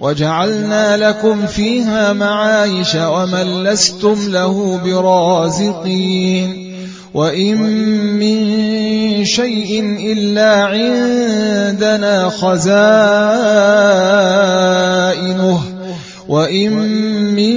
وجعلنا لكم فيها معايش ومن لستم له برازقين وإن من شيء إلا عندنا خزائنه وإن من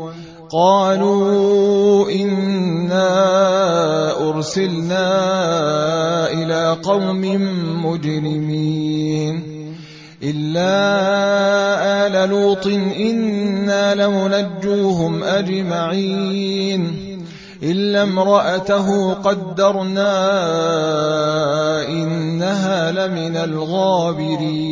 قالوا إنا أرسلنا إلى قوم مجرمين إلا آل لوط إنا لمنجوهم أجمعين إلا امرأته قدرنا إنها لمن الغابرين